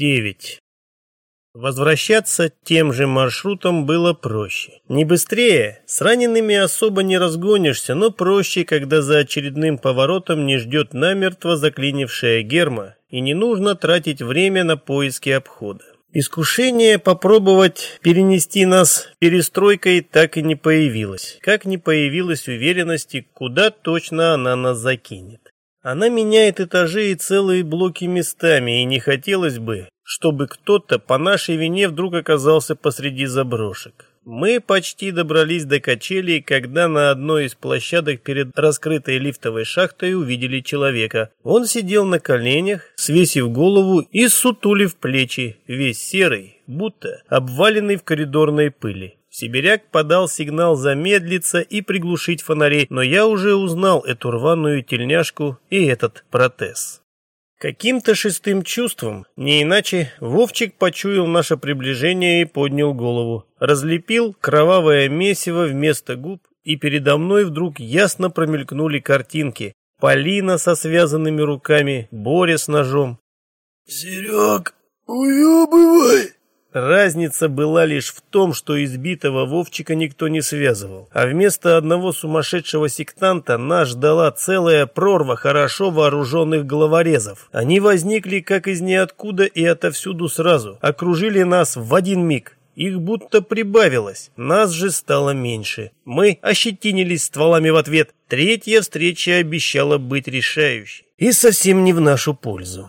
9. Возвращаться тем же маршрутом было проще. Не быстрее, с ранеными особо не разгонишься, но проще, когда за очередным поворотом не ждет намертво заклинившая герма и не нужно тратить время на поиски обхода. Искушение попробовать перенести нас перестройкой так и не появилось, как не появилась уверенности, куда точно она нас закинет. Она меняет этажи и целые блоки местами, и не хотелось бы, чтобы кто-то по нашей вине вдруг оказался посреди заброшек. Мы почти добрались до качелей, когда на одной из площадок перед раскрытой лифтовой шахтой увидели человека. Он сидел на коленях, свесив голову и сутулив плечи, весь серый, будто обваленный в коридорной пыли. Сибиряк подал сигнал замедлиться и приглушить фонари, но я уже узнал эту рваную тельняшку и этот протез. Каким-то шестым чувством, не иначе, Вовчик почуял наше приближение и поднял голову. Разлепил кровавое месиво вместо губ, и передо мной вдруг ясно промелькнули картинки. Полина со связанными руками, Боря с ножом. «Серег, уебывай!» Разница была лишь в том, что избитого Вовчика никто не связывал, а вместо одного сумасшедшего сектанта нас ждала целая прорва хорошо вооруженных головорезов. Они возникли как из ниоткуда и отовсюду сразу, окружили нас в один миг. Их будто прибавилось, нас же стало меньше. Мы ощетинились стволами в ответ. Третья встреча обещала быть решающей. И совсем не в нашу пользу.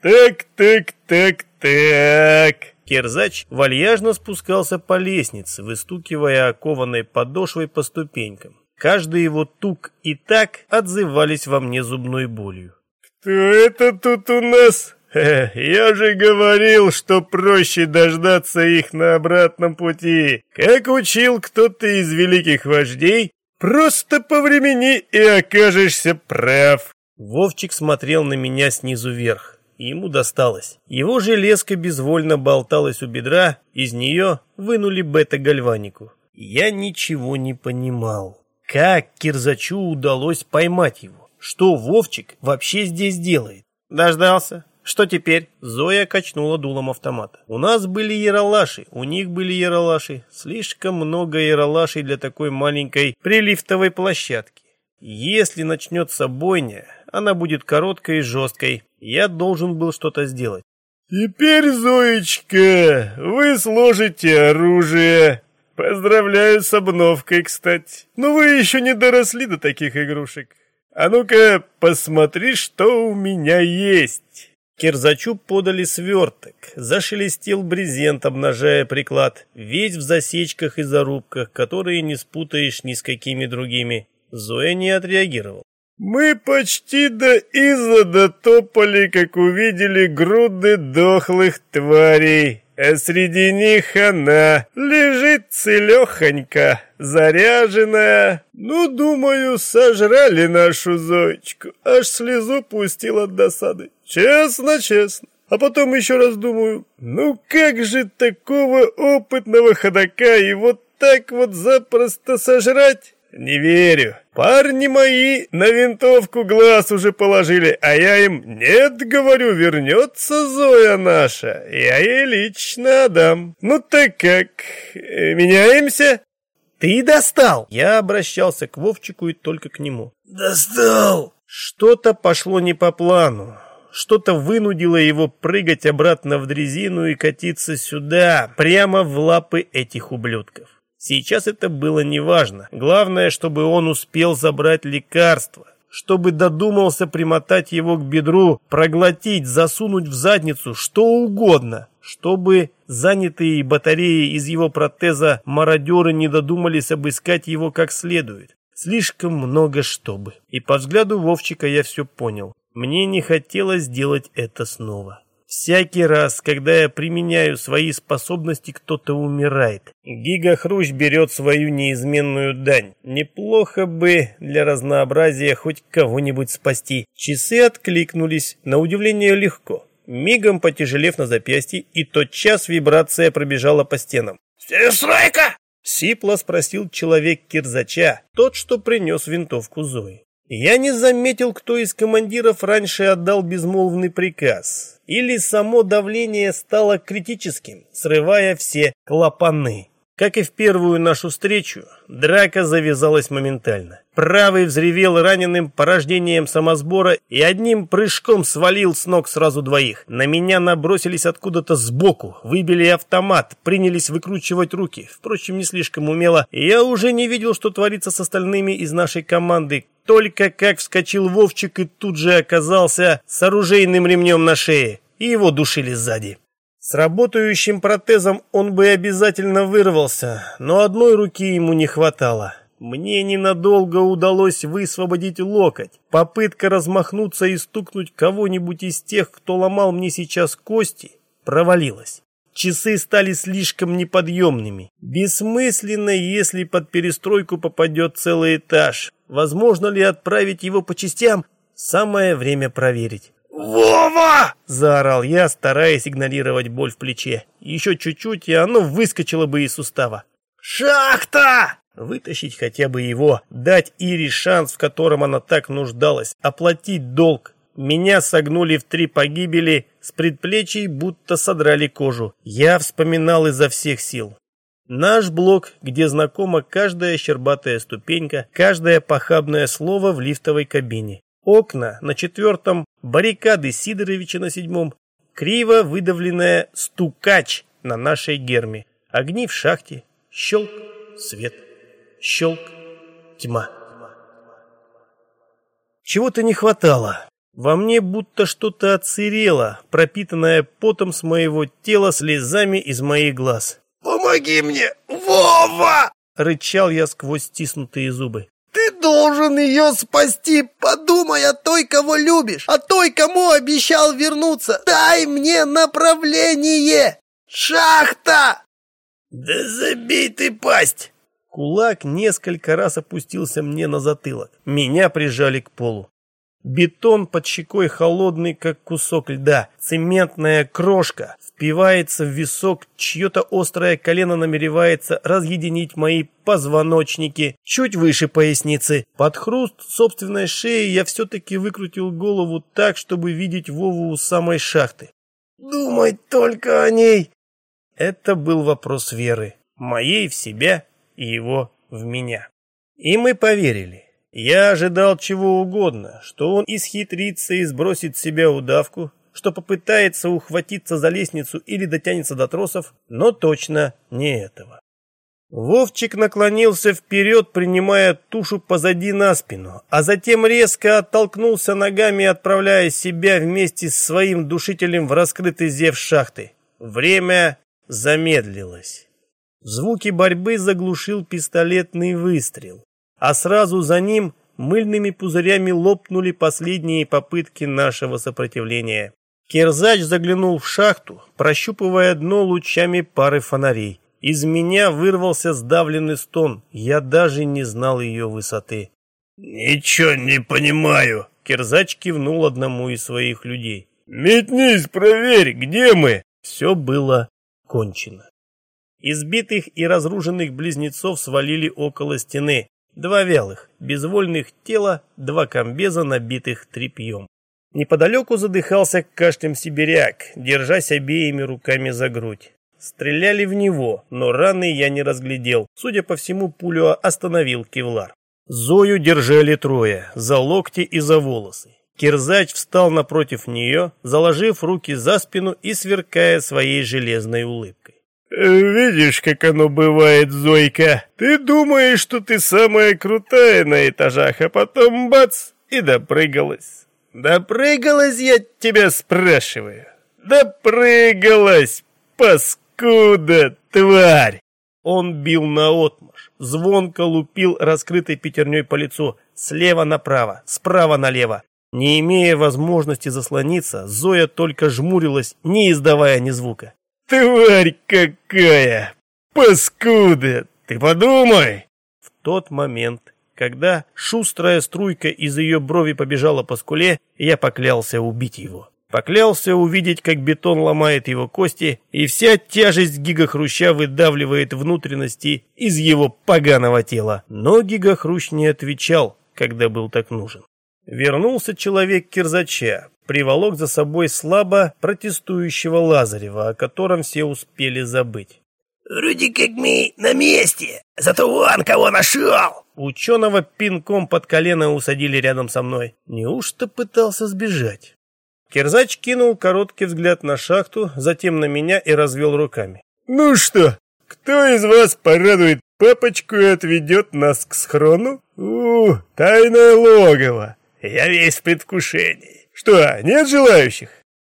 «Так, так, так, так...» Кирзач вальяжно спускался по лестнице, выстукивая окованной подошвой по ступенькам. Каждый его тук и так отзывались во мне зубной болью. «Кто это тут у нас? Я же говорил, что проще дождаться их на обратном пути. Как учил кто-то из великих вождей, просто повремени и окажешься прав». Вовчик смотрел на меня снизу вверх ему досталось. Его железка безвольно болталась у бедра, из нее вынули бета-гальванику. Я ничего не понимал. Как Кирзачу удалось поймать его? Что Вовчик вообще здесь делает? Дождался. Что теперь? Зоя качнула дулом автомата. У нас были яролаши, у них были яролаши. Слишком много яролашей для такой маленькой прилифтовой площадки. Если начнется бойня, она будет короткой и жесткой. Я должен был что-то сделать. «Теперь, Зоечка, вы сложите оружие. Поздравляю с обновкой, кстати. Но вы еще не доросли до таких игрушек. А ну-ка, посмотри, что у меня есть». Кирзачу подали сверток, зашелестел брезент, обнажая приклад, весь в засечках и зарубках, которые не спутаешь ни с какими другими. Зоя не отреагировал. Мы почти до иза дотопали, как увидели груды дохлых тварей, а среди них она лежит целехонька, заряженная. Ну, думаю, сожрали нашу Зоечку, аж слезу пустил от досады. Честно, честно. А потом еще раз думаю, ну как же такого опытного ходока и вот так вот запросто сожрать? Не верю. Парни мои на винтовку глаз уже положили, а я им «нет, говорю, вернется Зоя наша, я ей лично дам». Ну так как, э, меняемся? Ты достал! Я обращался к Вовчику и только к нему. Достал! Что-то пошло не по плану. Что-то вынудило его прыгать обратно в дрезину и катиться сюда, прямо в лапы этих ублюдков. Сейчас это было неважно. Главное, чтобы он успел забрать лекарство, чтобы додумался примотать его к бедру, проглотить, засунуть в задницу, что угодно, чтобы занятые батареи из его протеза мародеры не додумались обыскать его как следует. Слишком много чтобы. И по взгляду Вовчика я все понял. Мне не хотелось делать это снова. Всякий раз, когда я применяю свои способности, кто-то умирает. Гигахрущ берет свою неизменную дань. Неплохо бы для разнообразия хоть кого-нибудь спасти. Часы откликнулись, на удивление легко. Мигом потяжелев на запястье, и тотчас вибрация пробежала по стенам. «Перестройка!» Сипло спросил человек Кирзача, тот, что принес винтовку Зои. Я не заметил, кто из командиров раньше отдал безмолвный приказ. Или само давление стало критическим, срывая все клапаны. Как и в первую нашу встречу, драка завязалась моментально. Правый взревел раненым порождением самосбора и одним прыжком свалил с ног сразу двоих. На меня набросились откуда-то сбоку, выбили автомат, принялись выкручивать руки. Впрочем, не слишком умело. Я уже не видел, что творится с остальными из нашей команды. Только как вскочил Вовчик и тут же оказался с оружейным ремнем на шее. И его душили сзади. С работающим протезом он бы обязательно вырвался, но одной руки ему не хватало. Мне ненадолго удалось высвободить локоть. Попытка размахнуться и стукнуть кого-нибудь из тех, кто ломал мне сейчас кости, провалилась. Часы стали слишком неподъемными. Бессмысленно, если под перестройку попадет целый этаж. Возможно ли отправить его по частям? Самое время проверить. «Вова!» – заорал я, стараясь игнорировать боль в плече. Еще чуть-чуть, и оно выскочило бы из сустава. «Шахта!» Вытащить хотя бы его, дать Ире шанс, в котором она так нуждалась, оплатить долг. Меня согнули в три погибели, с предплечий будто содрали кожу. Я вспоминал изо всех сил. Наш блок, где знакома каждая щербатая ступенька, каждое похабное слово в лифтовой кабине. Окна на четвертом, баррикады Сидоровича на седьмом, криво выдавленная стукач на нашей герме, огни в шахте, щелк, свет, щелк, тьма. Чего-то не хватало. Во мне будто что-то отсырело, пропитанное потом с моего тела слезами из моих глаз. «Помоги мне, Вова!» — рычал я сквозь стиснутые зубы. Ты должен ее спасти. Подумай о той, кого любишь, о той, кому обещал вернуться. Дай мне направление. Шахта! Да забей ты пасть! Кулак несколько раз опустился мне на затылок. Меня прижали к полу. Бетон под щекой холодный, как кусок льда. Цементная крошка впивается в висок, чье-то острое колено намеревается разъединить мои позвоночники чуть выше поясницы. Под хруст собственной шеи я все-таки выкрутил голову так, чтобы видеть Вову у самой шахты. «Думай только о ней!» Это был вопрос веры. Моей в себя и его в меня. И мы поверили. Я ожидал чего угодно, что он исхитрится и сбросит с себя удавку, что попытается ухватиться за лестницу или дотянется до тросов, но точно не этого. Вовчик наклонился вперед, принимая тушу позади на спину, а затем резко оттолкнулся ногами, отправляя себя вместе с своим душителем в раскрытый зев шахты. Время замедлилось. Звуки борьбы заглушил пистолетный выстрел а сразу за ним мыльными пузырями лопнули последние попытки нашего сопротивления. Кирзач заглянул в шахту, прощупывая дно лучами пары фонарей. Из меня вырвался сдавленный стон, я даже не знал ее высоты. «Ничего не понимаю», — Кирзач кивнул одному из своих людей. «Метнись, проверь, где мы?» Все было кончено. Избитых и разруженных близнецов свалили около стены, Два вялых, безвольных тела, два комбеза, набитых тряпьем. Неподалеку задыхался кашлем сибиряк, держась обеими руками за грудь. Стреляли в него, но раны я не разглядел. Судя по всему, пулю остановил кевлар. Зою держали трое, за локти и за волосы. Кирзач встал напротив нее, заложив руки за спину и сверкая своей железной улыбкой. «Видишь, как оно бывает, Зойка? Ты думаешь, что ты самая крутая на этажах, а потом бац, и допрыгалась. Допрыгалась, я тебя спрашиваю. Допрыгалась, паскуда, тварь!» Он бил наотмашь, звонко лупил раскрытой пятерней по лицу, слева направо, справа налево. Не имея возможности заслониться, Зоя только жмурилась, не издавая ни звука. Тварь какая! Паскуда! Ты подумай!» В тот момент, когда шустрая струйка из ее брови побежала по скуле, я поклялся убить его. Поклялся увидеть, как бетон ломает его кости, и вся тяжесть гигахруща выдавливает внутренности из его поганого тела. Но гигахрущ не отвечал, когда был так нужен. Вернулся человек Кирзача, приволок за собой слабо протестующего Лазарева, о котором все успели забыть. «Вроде как мы на месте, зато вон кого нашел!» Ученого пинком под колено усадили рядом со мной. Неужто пытался сбежать? Кирзач кинул короткий взгляд на шахту, затем на меня и развел руками. «Ну что, кто из вас порадует папочку и отведет нас к схрону? У, тайное логово! Я весь в предвкушении. Что, нет желающих?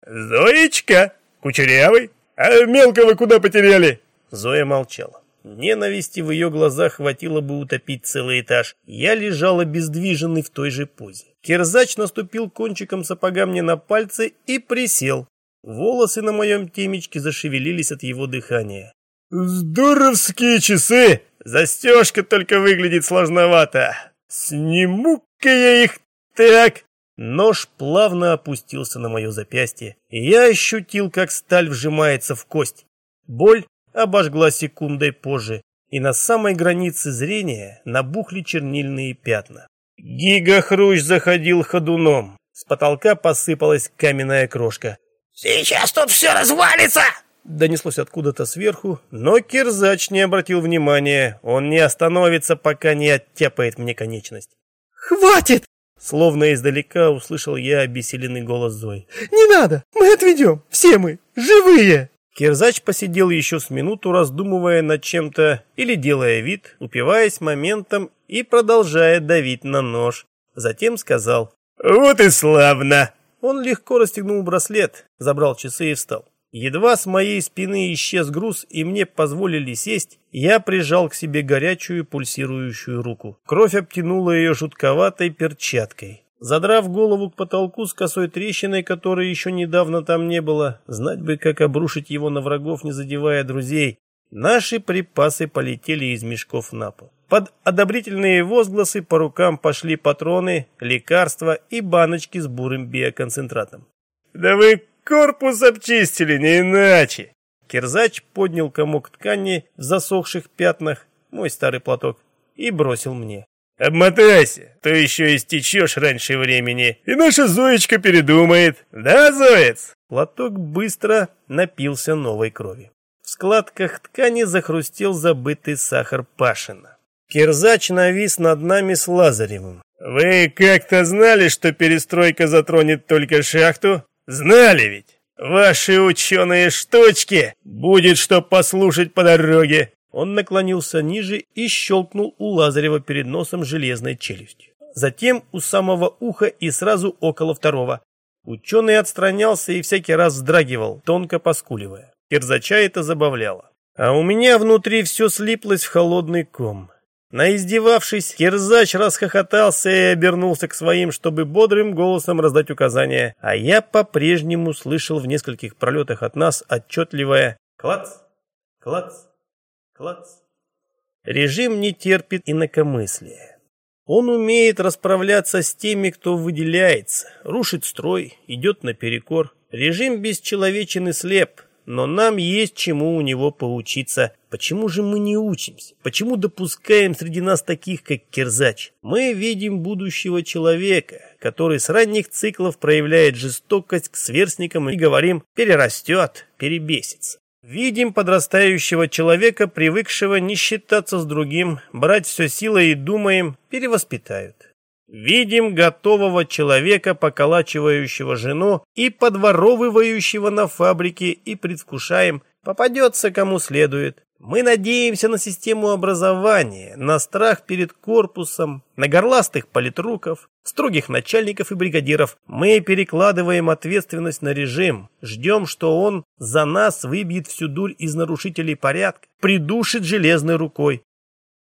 Зоечка, кучерявый, а мелкого куда потеряли?» Зоя молчала. Ненависти в ее глазах хватило бы утопить целый этаж. Я лежал обездвиженный в той же позе. Кирзач наступил кончиком сапога мне на пальцы и присел. Волосы на моем темечке зашевелились от его дыхания. «Здоровские часы! Застежка только выглядит сложновато. Сниму-ка я их так!» Нож плавно опустился на мое запястье, и я ощутил, как сталь вжимается в кость. Боль обожгла секундой позже, и на самой границе зрения набухли чернильные пятна. Гигахрущ заходил ходуном. С потолка посыпалась каменная крошка. «Сейчас тут все развалится!» Донеслось откуда-то сверху, но Кирзач не обратил внимания. Он не остановится, пока не оттяпает мне конечность. «Хватит!» Словно издалека услышал я обессиленный голос Зои. «Не надо! Мы отведем! Все мы! Живые!» Кирзач посидел еще с минуту, раздумывая над чем-то или делая вид, упиваясь моментом и продолжая давить на нож. Затем сказал «Вот и славно!» Он легко расстегнул браслет, забрал часы и встал. Едва с моей спины исчез груз и мне позволили сесть, я прижал к себе горячую пульсирующую руку. Кровь обтянула ее жутковатой перчаткой. Задрав голову к потолку с косой трещиной, которой еще недавно там не было, знать бы, как обрушить его на врагов, не задевая друзей, наши припасы полетели из мешков на пол. Под одобрительные возгласы по рукам пошли патроны, лекарства и баночки с бурым биоконцентратом. «Да вы корпус обчистили, не иначе!» Кирзач поднял комок ткани в засохших пятнах, мой старый платок, и бросил мне. Обмотайся, то еще истечешь раньше времени, и наша Зоечка передумает. Да, Зоец?» Платок быстро напился новой крови. В складках ткани захрустел забытый сахар Пашина. Кирзач навис над нами с Лазаревым. «Вы как-то знали, что перестройка затронет только шахту? Знали ведь? Ваши ученые штучки! Будет что послушать по дороге!» Он наклонился ниже и щелкнул у Лазарева перед носом железной челюстью. Затем у самого уха и сразу около второго. Ученый отстранялся и всякий раз вздрагивал, тонко поскуливая. Кирзача это забавляло. А у меня внутри все слиплось в холодный ком. Наиздевавшись, Кирзач расхохотался и обернулся к своим, чтобы бодрым голосом раздать указания, а я по-прежнему слышал в нескольких пролетах от нас отчетливое «клац, клац, Клац. Режим не терпит инакомыслия. Он умеет расправляться с теми, кто выделяется, рушит строй, идет наперекор. Режим бесчеловечен и слеп, но нам есть чему у него поучиться. Почему же мы не учимся? Почему допускаем среди нас таких, как Кирзач? Мы видим будущего человека, который с ранних циклов проявляет жестокость к сверстникам и говорим «перерастет, перебесится». Видим подрастающего человека, привыкшего не считаться с другим, брать все силой и думаем, перевоспитают. Видим готового человека, поколачивающего жену и подворовывающего на фабрике, и предвкушаем, попадется кому следует. Мы надеемся на систему образования, на страх перед корпусом, на горластых политруков, строгих начальников и бригадиров. Мы перекладываем ответственность на режим, ждем, что он за нас выбьет всю дурь из нарушителей порядка, придушит железной рукой.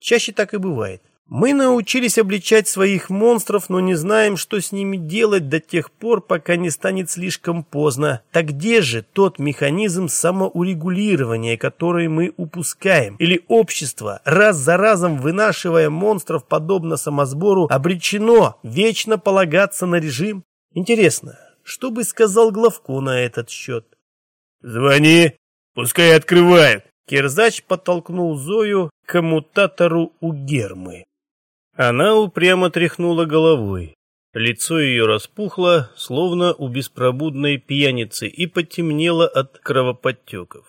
Чаще так и бывает. Мы научились обличать своих монстров, но не знаем, что с ними делать до тех пор, пока не станет слишком поздно. Так где же тот механизм самоурегулирования, который мы упускаем? Или общество, раз за разом вынашивая монстров подобно самосбору, обречено вечно полагаться на режим? Интересно, что бы сказал Главко на этот счет? «Звони, пускай открывают!» Кирзач подтолкнул Зою к коммутатору у Гермы. Она упрямо тряхнула головой. Лицо ее распухло, словно у беспробудной пьяницы, и потемнело от кровоподтеков.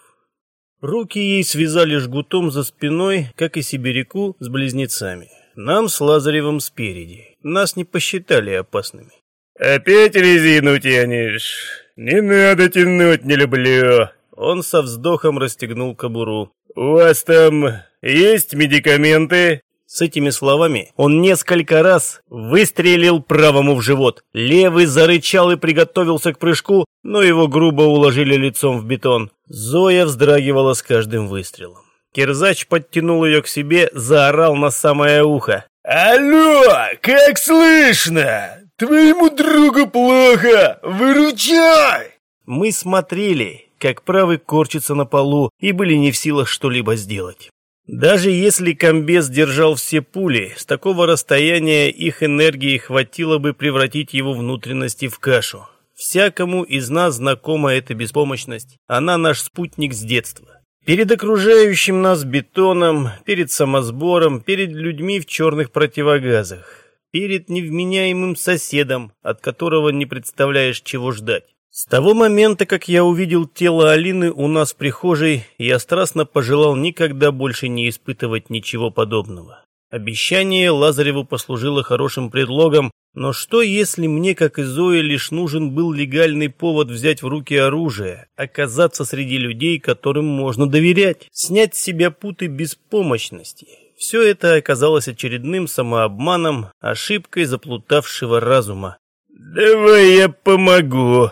Руки ей связали жгутом за спиной, как и сибиряку с близнецами. Нам с Лазаревым спереди. Нас не посчитали опасными. «Опять резину тянешь? Не надо тянуть, не люблю!» Он со вздохом расстегнул кобуру. «У вас там есть медикаменты?» С этими словами он несколько раз выстрелил правому в живот. Левый зарычал и приготовился к прыжку, но его грубо уложили лицом в бетон. Зоя вздрагивала с каждым выстрелом. Кирзач подтянул ее к себе, заорал на самое ухо. «Алло, как слышно? Твоему другу плохо! Выручай!» Мы смотрели, как правый корчится на полу, и были не в силах что-либо сделать. Даже если комбез держал все пули, с такого расстояния их энергии хватило бы превратить его внутренности в кашу. Всякому из нас знакома эта беспомощность. Она наш спутник с детства. Перед окружающим нас бетоном, перед самосбором, перед людьми в черных противогазах, перед невменяемым соседом, от которого не представляешь, чего ждать. С того момента, как я увидел тело Алины у нас в прихожей, я страстно пожелал никогда больше не испытывать ничего подобного. Обещание Лазареву послужило хорошим предлогом, но что если мне, как и Зое, лишь нужен был легальный повод взять в руки оружие, оказаться среди людей, которым можно доверять, снять с себя путы беспомощности? Все это оказалось очередным самообманом, ошибкой заплутавшего разума. «Давай я помогу»,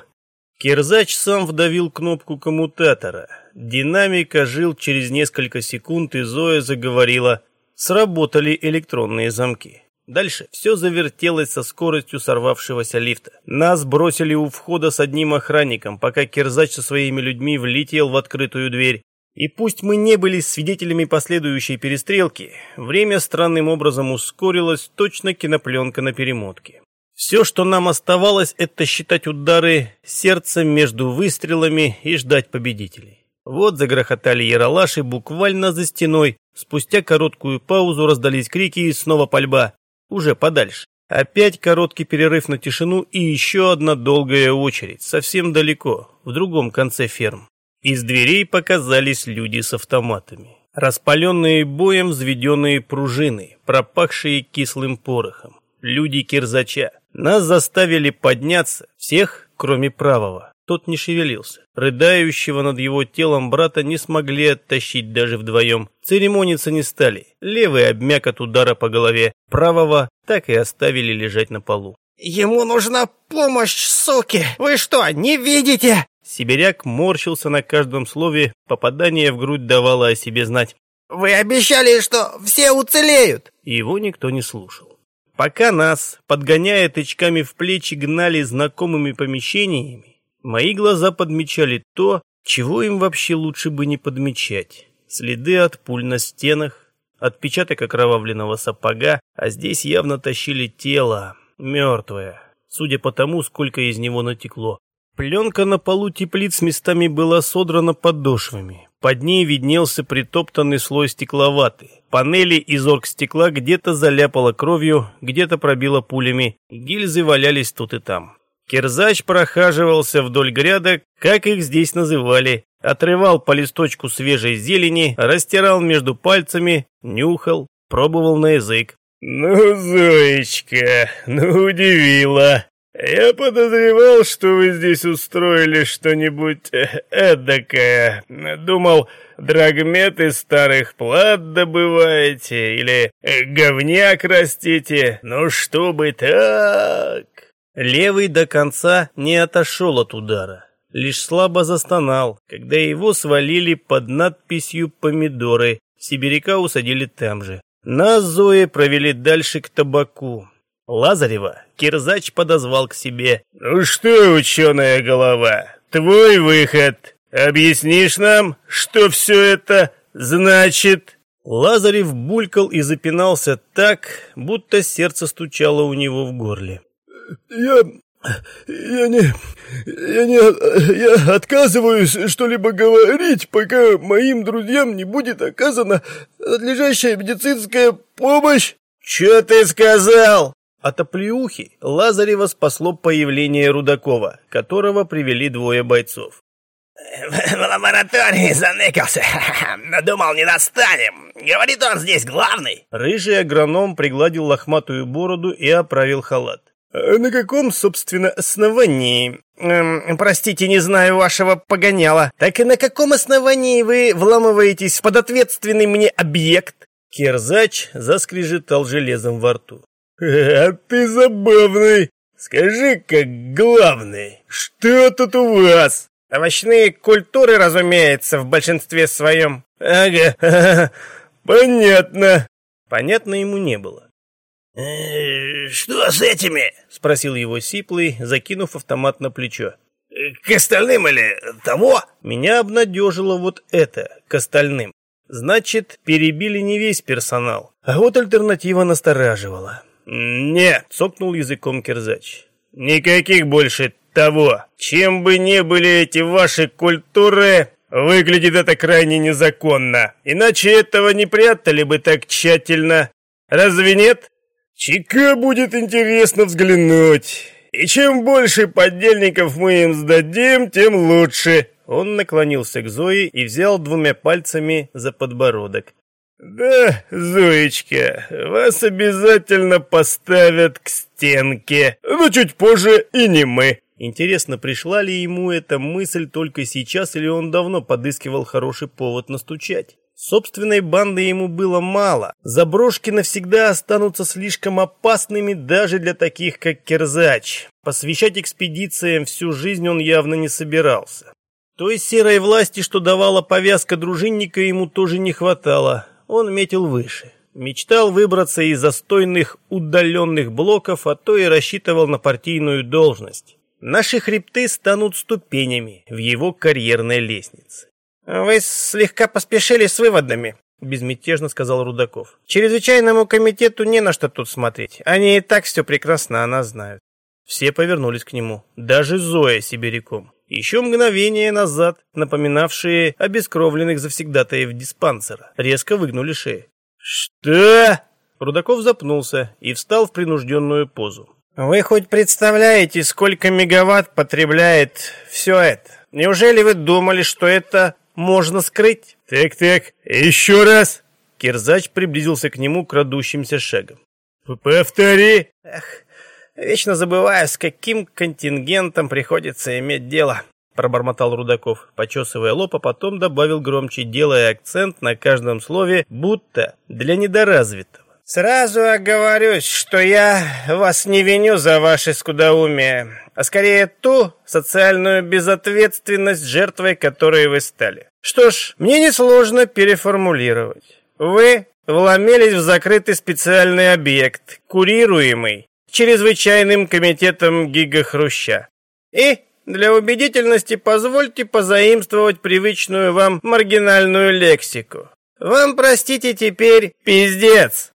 Кирзач сам вдавил кнопку коммутатора. Динамик ожил через несколько секунд, и Зоя заговорила. Сработали электронные замки. Дальше все завертелось со скоростью сорвавшегося лифта. Нас бросили у входа с одним охранником, пока Кирзач со своими людьми влетел в открытую дверь. И пусть мы не были свидетелями последующей перестрелки, время странным образом ускорилось, точно кинопленка на перемотке. Все, что нам оставалось, это считать удары сердцем между выстрелами и ждать победителей. Вот загрохотали яролаши буквально за стеной. Спустя короткую паузу раздались крики и снова пальба. Уже подальше. Опять короткий перерыв на тишину и еще одна долгая очередь, совсем далеко, в другом конце ферм. Из дверей показались люди с автоматами. Распаленные боем взведенные пружины, пропахшие кислым порохом. Люди кирзача. Нас заставили подняться, всех, кроме правого. Тот не шевелился. Рыдающего над его телом брата не смогли оттащить даже вдвоем. Церемониться не стали. Левый обмяк от удара по голове. Правого так и оставили лежать на полу. «Ему нужна помощь, суки! Вы что, не видите?» Сибиряк морщился на каждом слове, попадание в грудь давало о себе знать. «Вы обещали, что все уцелеют!» Его никто не слушал. Пока нас, подгоняя тычками в плечи, гнали знакомыми помещениями, мои глаза подмечали то, чего им вообще лучше бы не подмечать. Следы от пуль на стенах, отпечаток окровавленного сапога, а здесь явно тащили тело, мертвое, судя по тому, сколько из него натекло. Пленка на полу теплиц местами была содрана подошвами. Под ней виднелся притоптанный слой стекловаты. Панели из оргстекла где-то заляпало кровью, где-то пробило пулями, гильзы валялись тут и там. Кирзач прохаживался вдоль грядок, как их здесь называли, отрывал по листочку свежей зелени, растирал между пальцами, нюхал, пробовал на язык. «Ну, Зоечка, ну удивила. Я подозревал, что вы здесь устроили что-нибудь э, эдакое. Думал, драгмет из старых плат добываете или э, говняк растите. Ну, чтобы так...» Левый до конца не отошел от удара. Лишь слабо застонал, когда его свалили под надписью «Помидоры». Сибиряка усадили там же. Нас Зои провели дальше к табаку. Лазарева Кирзач подозвал к себе. «Ну что, ученая голова, твой выход. Объяснишь нам, что все это значит?» Лазарев булькал и запинался так, будто сердце стучало у него в горле. «Я... я не... я не... я отказываюсь что-либо говорить, пока моим друзьям не будет оказана надлежащая медицинская помощь». «Чё ты сказал?» От оплеухи Лазарева спасло появление Рудакова, которого привели двое бойцов. В лаборатории заныкался. Думал, не достанем. Говорит, он здесь главный. Рыжий агроном пригладил лохматую бороду и оправил халат. «А «На каком, собственно, основании?» эм, «Простите, не знаю вашего погоняла. Так и на каком основании вы вламываетесь под ответственный мне объект?» Керзач заскрежетал железом во рту. «А ты забавный! Скажи, как главный, что тут у вас?» «Овощные культуры, разумеется, в большинстве своем». «Ага, понятно». Понятно ему не было. «Э, «Что с этими?» — спросил его Сиплый, закинув автомат на плечо. «К остальным или того?» Меня обнадежило вот это, к остальным. Значит, перебили не весь персонал. А вот альтернатива настораживала. «Нет», — цокнул языком Кирзач. «Никаких больше того. Чем бы ни были эти ваши культуры, выглядит это крайне незаконно. Иначе этого не прятали бы так тщательно. Разве нет?» Чика будет интересно взглянуть. И чем больше поддельников мы им сдадим, тем лучше. Он наклонился к Зое и взял двумя пальцами за подбородок. «Да, Зоечка, вас обязательно поставят к стенке, но чуть позже и не мы». Интересно, пришла ли ему эта мысль только сейчас, или он давно подыскивал хороший повод настучать? Собственной банды ему было мало. Заброшки навсегда останутся слишком опасными даже для таких, как Керзач. Посвящать экспедициям всю жизнь он явно не собирался. Той серой власти, что давала повязка дружинника, ему тоже не хватало. Он метил выше. Мечтал выбраться из застойных удаленных блоков, а то и рассчитывал на партийную должность. Наши хребты станут ступенями в его карьерной лестнице. «Вы слегка поспешили с выводами», — безмятежно сказал Рудаков. «Чрезвычайному комитету не на что тут смотреть. Они и так все прекрасно о нас знают». Все повернулись к нему, даже Зоя сибиряком. Еще мгновение назад, напоминавшие обескровленных завсегдатаев диспансера, резко выгнули шеи. «Что?» Рудаков запнулся и встал в принужденную позу. «Вы хоть представляете, сколько мегаватт потребляет все это? Неужели вы думали, что это можно скрыть. Так-так, еще раз. Кирзач приблизился к нему крадущимся шагом. Повтори. Эх, вечно забываю, с каким контингентом приходится иметь дело. Пробормотал Рудаков, почесывая лоб, а потом добавил громче, делая акцент на каждом слове, будто для недоразвитого. Сразу оговорюсь, что я вас не виню за ваше скудоумие, а скорее ту социальную безответственность, жертвой которой вы стали. Что ж, мне несложно переформулировать. Вы вломились в закрытый специальный объект, курируемый чрезвычайным комитетом Гигахруща. И для убедительности позвольте позаимствовать привычную вам маргинальную лексику. Вам, простите, теперь пиздец.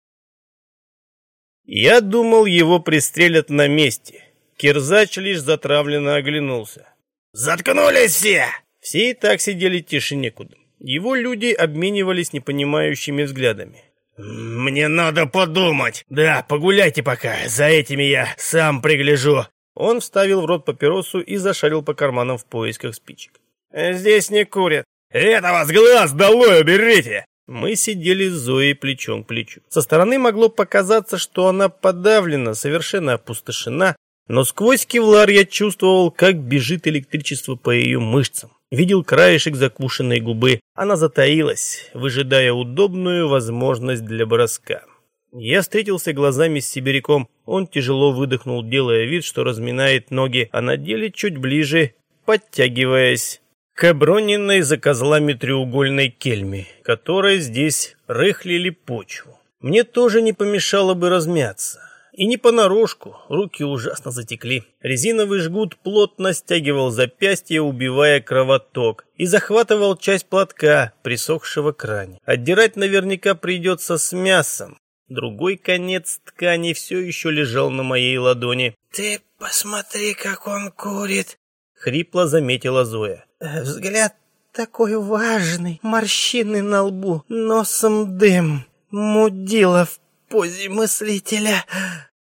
Я думал, его пристрелят на месте. Кирзач лишь затравленно оглянулся. «Заткнулись все!» Все и так сидели тише некуда. Его люди обменивались непонимающими взглядами. «Мне надо подумать. Да, погуляйте пока, за этими я сам пригляжу». Он вставил в рот папиросу и зашарил по карманам в поисках спичек. «Здесь не курят». «Этого с глаз долой уберите!» Мы сидели с Зоей плечом к плечу. Со стороны могло показаться, что она подавлена, совершенно опустошена, но сквозь кевлар я чувствовал, как бежит электричество по ее мышцам. Видел краешек закушенной губы. Она затаилась, выжидая удобную возможность для броска. Я встретился глазами с сибиряком. Он тяжело выдохнул, делая вид, что разминает ноги, а на деле чуть ближе, подтягиваясь к оброненной за козлами треугольной кельме, которой здесь рыхлили почву. Мне тоже не помешало бы размяться. И не понарошку, руки ужасно затекли. Резиновый жгут плотно стягивал запястье, убивая кровоток, и захватывал часть платка, присохшего к ране. Отдирать наверняка придется с мясом. Другой конец ткани все еще лежал на моей ладони. «Ты посмотри, как он курит!» — хрипло заметила Зоя. Э, взгляд такой важный, морщины на лбу, носом дым, мудила в позе мыслителя.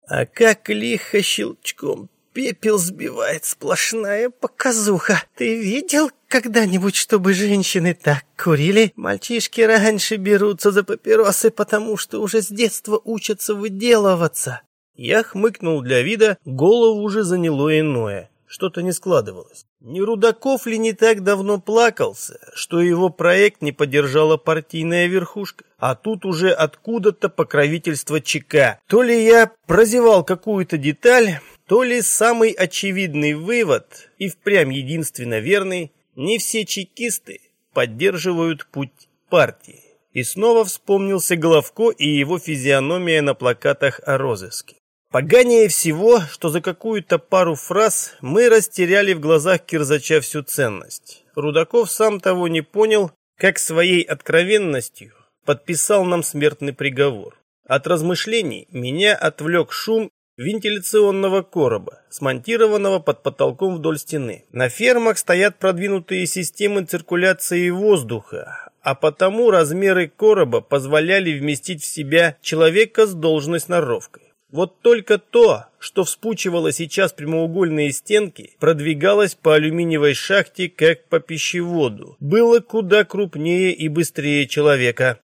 А как лихо щелчком пепел сбивает сплошная показуха. Ты видел когда-нибудь, чтобы женщины так курили? Мальчишки раньше берутся за папиросы, потому что уже с детства учатся выделываться. Я хмыкнул для вида, голову уже заняло иное. Что-то не складывалось. Не Рудаков ли не так давно плакался, что его проект не поддержала партийная верхушка? А тут уже откуда-то покровительство ЧК. То ли я прозевал какую-то деталь, то ли самый очевидный вывод, и впрямь единственно верный, не все чекисты поддерживают путь партии. И снова вспомнился Головко и его физиономия на плакатах о розыске. Поганее всего, что за какую-то пару фраз мы растеряли в глазах Кирзача всю ценность. Рудаков сам того не понял, как своей откровенностью подписал нам смертный приговор. От размышлений меня отвлек шум вентиляционного короба, смонтированного под потолком вдоль стены. На фермах стоят продвинутые системы циркуляции воздуха, а потому размеры короба позволяли вместить в себя человека с должной сноровкой. Вот только то, что вспучивало сейчас прямоугольные стенки, продвигалось по алюминиевой шахте, как по пищеводу. Было куда крупнее и быстрее человека.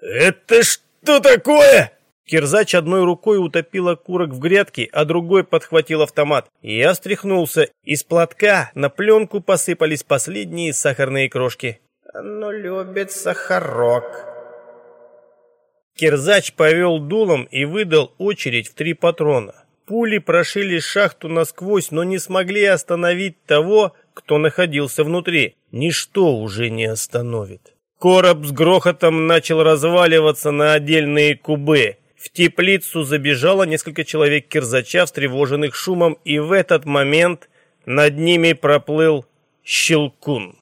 «Это что такое?» Кирзач одной рукой утопил окурок в грядке, а другой подхватил автомат. Я встряхнулся. Из платка на пленку посыпались последние сахарные крошки. «Ну, любит сахарок», Кирзач повел дулом и выдал очередь в три патрона. Пули прошили шахту насквозь, но не смогли остановить того, кто находился внутри. Ничто уже не остановит. Короб с грохотом начал разваливаться на отдельные кубы. В теплицу забежало несколько человек кирзача, встревоженных шумом, и в этот момент над ними проплыл щелкун.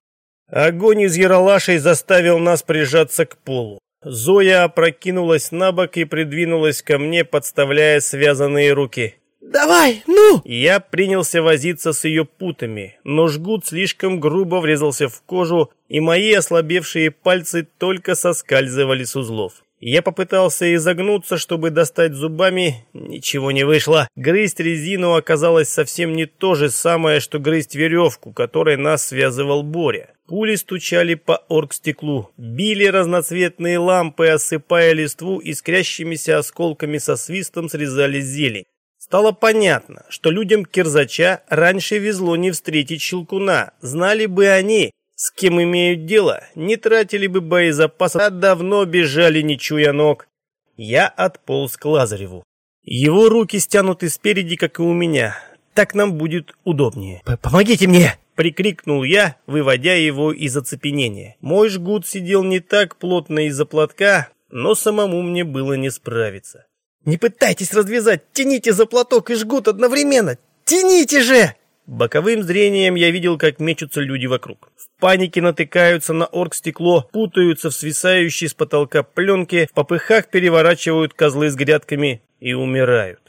Огонь из яролашей заставил нас прижаться к полу. Зоя опрокинулась на бок и придвинулась ко мне, подставляя связанные руки. «Давай, ну!» Я принялся возиться с ее путами, но жгут слишком грубо врезался в кожу, и мои ослабевшие пальцы только соскальзывали с узлов. Я попытался изогнуться, чтобы достать зубами, ничего не вышло. Грызть резину оказалось совсем не то же самое, что грызть веревку, которой нас связывал Боря. Пули стучали по оргстеклу, били разноцветные лампы, осыпая листву искрящимися осколками со свистом срезали зелень. Стало понятно, что людям Кирзача раньше везло не встретить Щелкуна. Знали бы они, с кем имеют дело, не тратили бы боезапас, а давно бежали, не чуя ног. Я отполз к Лазареву. Его руки стянуты спереди, как и у меня. Так нам будет удобнее. «Помогите мне!» — прикрикнул я, выводя его из оцепенения. Мой жгут сидел не так плотно из-за платка, но самому мне было не справиться. «Не пытайтесь развязать! Тяните за платок и жгут одновременно! Тяните же!» Боковым зрением я видел, как мечутся люди вокруг. В панике натыкаются на оргстекло, путаются в свисающей с потолка пленке, в попыхах переворачивают козлы с грядками и умирают.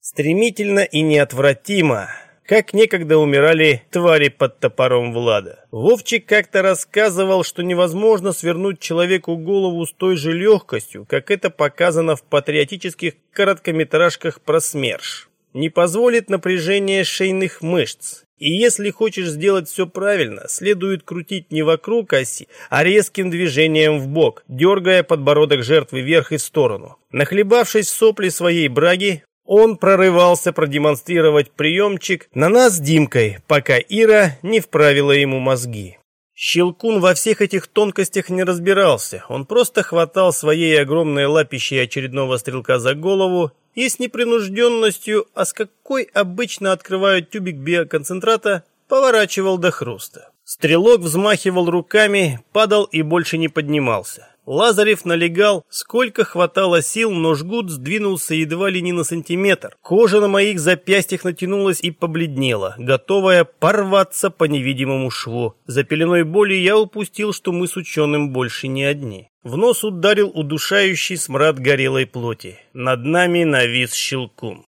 Стремительно и неотвратимо как некогда умирали твари под топором Влада. Вовчик как-то рассказывал, что невозможно свернуть человеку голову с той же легкостью, как это показано в патриотических короткометражках про СМЕРШ. Не позволит напряжение шейных мышц. И если хочешь сделать все правильно, следует крутить не вокруг оси, а резким движением в бок, дергая подбородок жертвы вверх и в сторону. Нахлебавшись сопли своей браги, он прорывался продемонстрировать приемчик на нас с Димкой, пока Ира не вправила ему мозги. Щелкун во всех этих тонкостях не разбирался. Он просто хватал своей огромной лапищей очередного стрелка за голову и с непринужденностью, а с какой обычно открывают тюбик биоконцентрата, поворачивал до хруста. Стрелок взмахивал руками, падал и больше не поднимался. Лазарев налегал, сколько хватало сил, но жгут сдвинулся едва ли не на сантиметр. Кожа на моих запястьях натянулась и побледнела, готовая порваться по невидимому шву. За пеленой боли я упустил, что мы с ученым больше не одни. В нос ударил удушающий смрад горелой плоти. Над нами навис щелкун.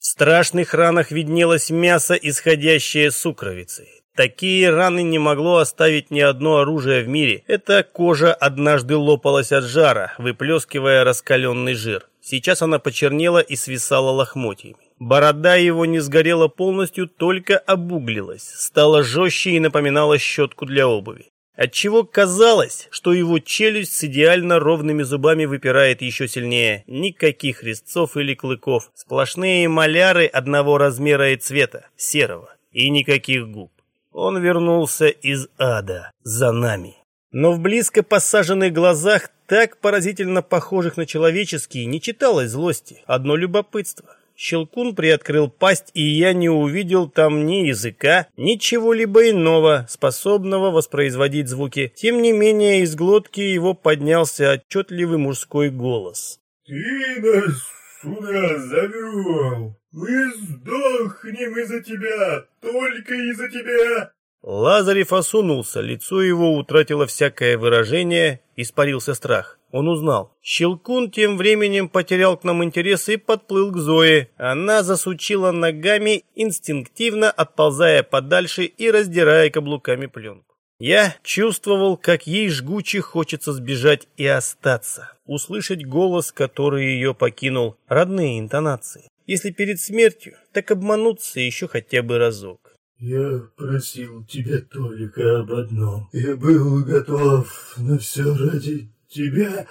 В страшных ранах виднелось мясо, исходящее сукровицей. Такие раны не могло оставить ни одно оружие в мире. Эта кожа однажды лопалась от жара, выплескивая раскаленный жир. Сейчас она почернела и свисала лохмотьями. Борода его не сгорела полностью, только обуглилась, стала жестче и напоминала щетку для обуви. Отчего казалось, что его челюсть с идеально ровными зубами выпирает еще сильнее. Никаких резцов или клыков, сплошные маляры одного размера и цвета, серого, и никаких губ. Он вернулся из ада за нами. Но в близко посаженных глазах, так поразительно похожих на человеческие, не читалось злости, одно любопытство. Щелкун приоткрыл пасть, и я не увидел там ни языка, ни чего-либо иного, способного воспроизводить звуки. Тем не менее, из глотки его поднялся отчетливый мужской голос. «Ты нас сюда завел! Мы сдохнем из-за тебя! Только из-за тебя!» Лазарев осунулся, лицо его утратило всякое выражение, испарился страх. Он узнал. Щелкун тем временем потерял к нам интерес и подплыл к Зое. Она засучила ногами, инстинктивно отползая подальше и раздирая каблуками пленку. Я чувствовал, как ей жгуче хочется сбежать и остаться. Услышать голос, который ее покинул, родные интонации. Если перед смертью, так обмануться еще хотя бы разок. Я просил тебя только об одном. Я был готов на все ради тебя.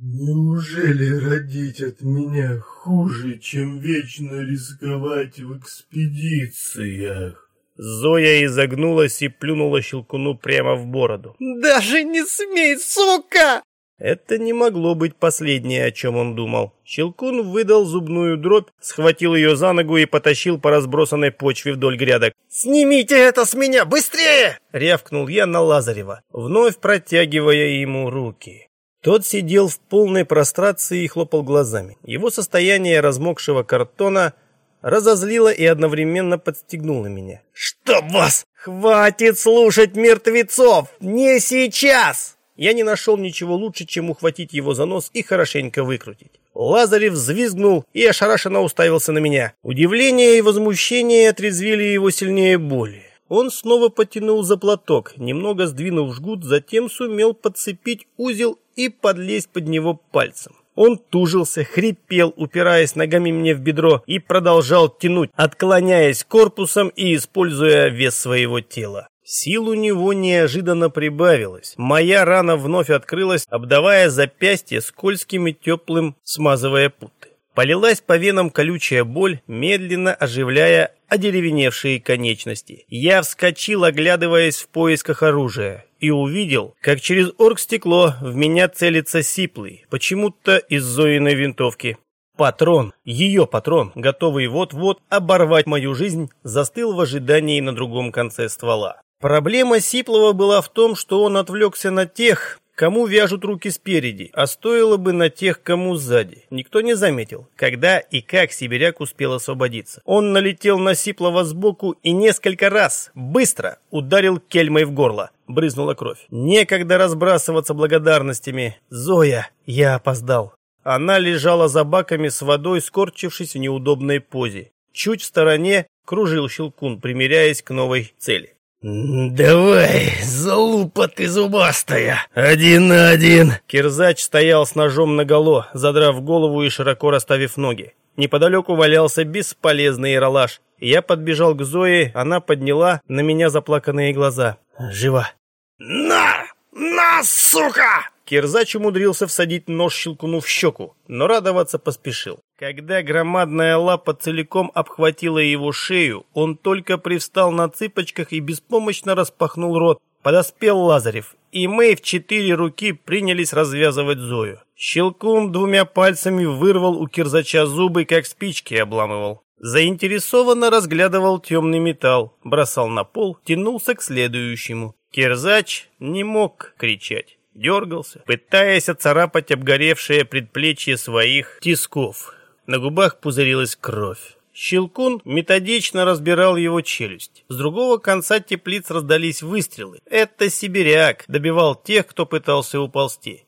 Неужели родить от меня хуже, чем вечно рисковать в экспедициях? Зоя изогнулась и плюнула щелкуну прямо в бороду. «Даже не смей, сука!» Это не могло быть последнее, о чем он думал. Щелкун выдал зубную дробь, схватил ее за ногу и потащил по разбросанной почве вдоль грядок. «Снимите это с меня, быстрее!» — рявкнул я на Лазарева, вновь протягивая ему руки. Тот сидел в полной прострации и хлопал глазами. Его состояние размокшего картона разозлило и одновременно подстегнуло меня. «Чтоб вас! Хватит слушать мертвецов! Не сейчас!» Я не нашел ничего лучше, чем ухватить его за нос и хорошенько выкрутить. Лазарев взвизгнул и ошарашенно уставился на меня. Удивление и возмущение отрезвили его сильнее боли. Он снова потянул за платок, немного сдвинув жгут, затем сумел подцепить узел и подлезть под него пальцем. Он тужился, хрипел, упираясь ногами мне в бедро и продолжал тянуть, отклоняясь корпусом и используя вес своего тела. Сил у него неожиданно прибавилось. Моя рана вновь открылась, обдавая запястье скользким и теплым, смазывая путы. Полилась по венам колючая боль, медленно оживляя одеревеневшие конечности. Я вскочил, оглядываясь в поисках оружия, и увидел, как через оргстекло в меня целится сиплый, почему-то из Зоиной винтовки. Патрон, ее патрон, готовый вот-вот оборвать мою жизнь, застыл в ожидании на другом конце ствола. Проблема Сиплова была в том, что он отвлекся на тех, кому вяжут руки спереди, а стоило бы на тех, кому сзади. Никто не заметил, когда и как сибиряк успел освободиться. Он налетел на Сиплова сбоку и несколько раз, быстро, ударил кельмой в горло. Брызнула кровь. Некогда разбрасываться благодарностями. «Зоя!» Я опоздал. Она лежала за баками с водой, скорчившись в неудобной позе. Чуть в стороне кружил щелкун, примиряясь к новой цели. «Давай, залупа ты зубастая! Один на один!» Кирзач стоял с ножом наголо, задрав голову и широко расставив ноги. Неподалеку валялся бесполезный иролаж. Я подбежал к Зое, она подняла на меня заплаканные глаза. «Жива!» «На! На, сука!» Кирзач умудрился всадить нож щелкуну в щеку, но радоваться поспешил. Когда громадная лапа целиком обхватила его шею, он только привстал на цыпочках и беспомощно распахнул рот. Подоспел Лазарев, и мы в четыре руки принялись развязывать Зою. Щелкун двумя пальцами вырвал у кирзача зубы, как спички обламывал. Заинтересованно разглядывал темный металл, бросал на пол, тянулся к следующему. Кирзач не мог кричать дергался, пытаясь оцарапать обгоревшее предплечье своих тисков. На губах пузырилась кровь. Щелкун методично разбирал его челюсть. С другого конца теплиц раздались выстрелы. Это сибиряк добивал тех, кто пытался уползти.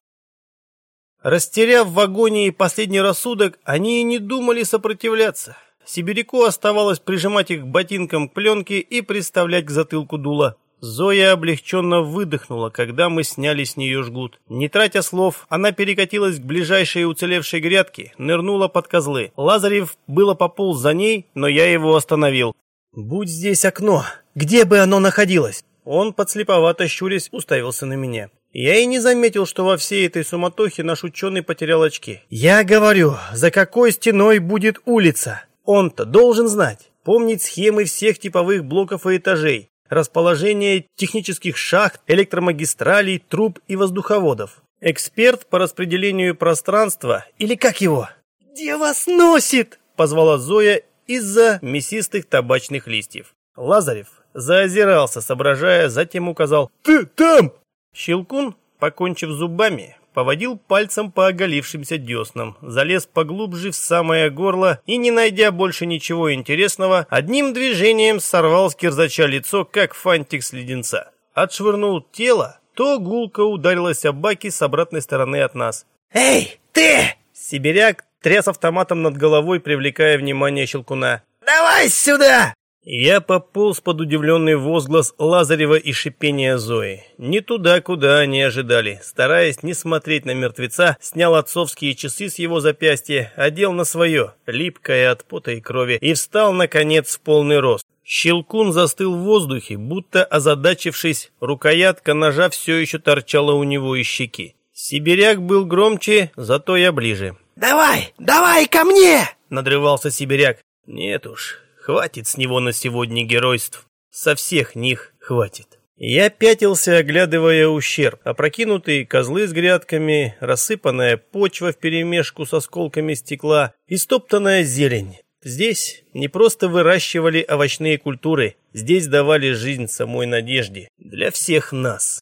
Растеряв в агонии последний рассудок, они и не думали сопротивляться. Сибиряку оставалось прижимать их к ботинкам к пленке и приставлять к затылку дула. Зоя облегченно выдохнула, когда мы сняли с нее жгут. Не тратя слов, она перекатилась к ближайшей уцелевшей грядке, нырнула под козлы. Лазарев было пополз за ней, но я его остановил. «Будь здесь окно, где бы оно находилось?» Он, подслеповато щурясь, уставился на меня. Я и не заметил, что во всей этой суматохе наш ученый потерял очки. «Я говорю, за какой стеной будет улица?» Он-то должен знать, помнить схемы всех типовых блоков и этажей, расположение технических шахт, электромагистралей, труб и воздуховодов. Эксперт по распределению пространства, или как его? «Где вас носит?» – позвала Зоя из-за мясистых табачных листьев. Лазарев заозирался, соображая, затем указал «Ты там!» Щелкун, покончив зубами, поводил пальцем по оголившимся деснам, залез поглубже в самое горло и, не найдя больше ничего интересного, одним движением сорвал с кирзача лицо, как фантик с леденца. Отшвырнул тело, то гулко ударилось об баки с обратной стороны от нас. «Эй, ты!» Сибиряк тряс автоматом над головой, привлекая внимание Щелкуна. «Давай сюда!» Я пополз под удивленный возглас Лазарева и шипение Зои. Не туда, куда они ожидали. Стараясь не смотреть на мертвеца, снял отцовские часы с его запястья, одел на свое, липкое от пота и крови, и встал, наконец, в полный рост. Щелкун застыл в воздухе, будто озадачившись, рукоятка ножа все еще торчала у него из щеки. Сибиряк был громче, зато я ближе. «Давай, давай ко мне!» — надрывался Сибиряк. «Нет уж, Хватит с него на сегодня геройств. Со всех них хватит. Я пятился, оглядывая ущерб. Опрокинутые козлы с грядками, рассыпанная почва вперемешку с осколками стекла и стоптанная зелень. Здесь не просто выращивали овощные культуры, здесь давали жизнь самой надежде. Для всех нас.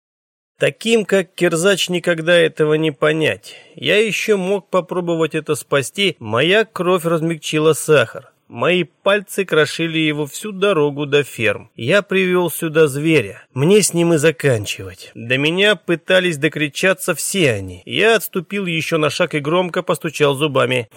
Таким, как Кирзач, никогда этого не понять. Я еще мог попробовать это спасти, моя кровь размягчила сахар. Мои пальцы крошили его всю дорогу до ферм. Я привел сюда зверя. Мне с ним и заканчивать. До меня пытались докричаться все они. Я отступил еще на шаг и громко постучал зубами.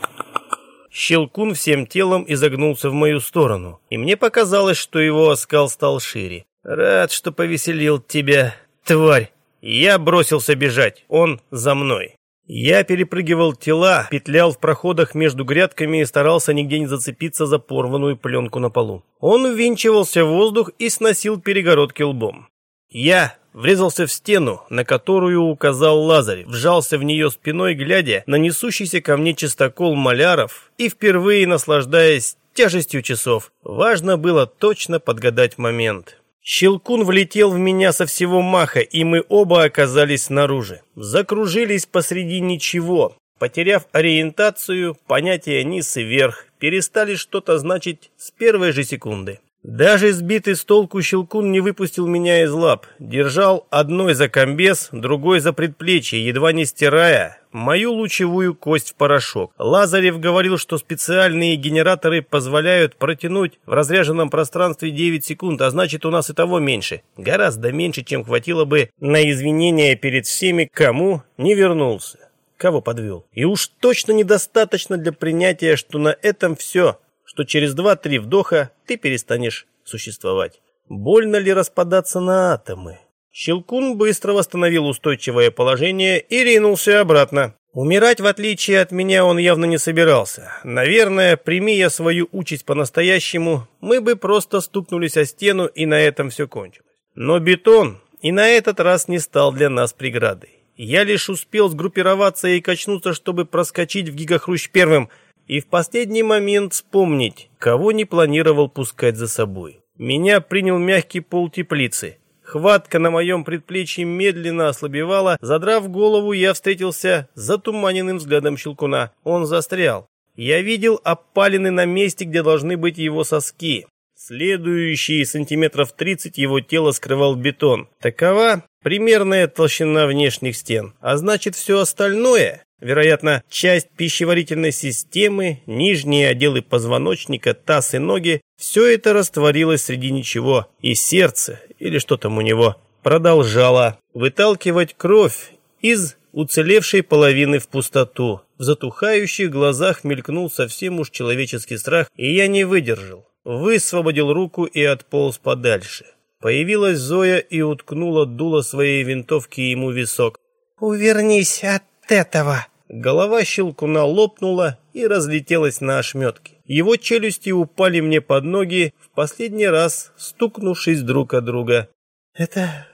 Щелкун всем телом изогнулся в мою сторону, и мне показалось, что его оскал стал шире. «Рад, что повеселил тебя, тварь!» Я бросился бежать, он за мной. Я перепрыгивал тела, петлял в проходах между грядками и старался нигде не зацепиться за порванную пленку на полу. Он ввинчивался в воздух и сносил перегородки лбом. Я врезался в стену, на которую указал Лазарь, вжался в нее спиной, глядя на несущийся ко мне чистокол маляров и впервые наслаждаясь тяжестью часов. Важно было точно подгадать момент. Щелкун влетел в меня со всего маха, и мы оба оказались снаружи. Закружились посреди ничего. Потеряв ориентацию, понятия низ и верх перестали что-то значить с первой же секунды. Даже сбитый с толку щелкун не выпустил меня из лап. Держал одной за комбез, другой за предплечье, едва не стирая мою лучевую кость в порошок. Лазарев говорил, что специальные генераторы позволяют протянуть в разряженном пространстве 9 секунд, а значит у нас и того меньше. Гораздо меньше, чем хватило бы на извинения перед всеми, кому не вернулся. Кого подвел. И уж точно недостаточно для принятия, что на этом все что через два-три вдоха ты перестанешь существовать. Больно ли распадаться на атомы? Щелкун быстро восстановил устойчивое положение и ринулся обратно. Умирать, в отличие от меня, он явно не собирался. Наверное, прими я свою участь по-настоящему, мы бы просто стукнулись о стену, и на этом все кончилось. Но бетон и на этот раз не стал для нас преградой. Я лишь успел сгруппироваться и качнуться, чтобы проскочить в гигахрущ первым, и в последний момент вспомнить, кого не планировал пускать за собой. Меня принял мягкий пол теплицы. Хватка на моем предплечье медленно ослабевала. Задрав голову, я встретился с затуманенным взглядом щелкуна. Он застрял. Я видел опалины на месте, где должны быть его соски. Следующие сантиметров 30 его тело скрывал бетон. Такова примерная толщина внешних стен. А значит, все остальное Вероятно, часть пищеварительной системы, нижние отделы позвоночника, таз и ноги – все это растворилось среди ничего, и сердце, или что там у него, продолжало выталкивать кровь из уцелевшей половины в пустоту. В затухающих глазах мелькнул совсем уж человеческий страх, и я не выдержал. Высвободил руку и отполз подальше. Появилась Зоя и уткнула дуло своей винтовки ему висок. «Увернись от этого!» Голова щелкуна лопнула и разлетелась на ошметки. Его челюсти упали мне под ноги, в последний раз стукнувшись друг от друга. «Это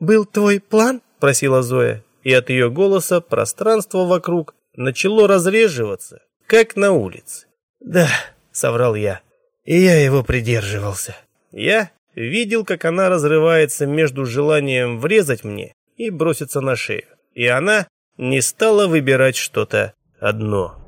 был твой план?» – просила Зоя, и от ее голоса пространство вокруг начало разреживаться, как на улице. «Да», — соврал я, — «и я его придерживался». Я видел, как она разрывается между желанием врезать мне и броситься на шею, и она не стала выбирать что-то одно.